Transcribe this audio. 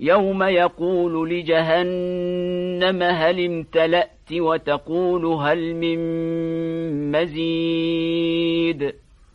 يوم يقول لجهنم هل امتلأت وتقول هل من مزيد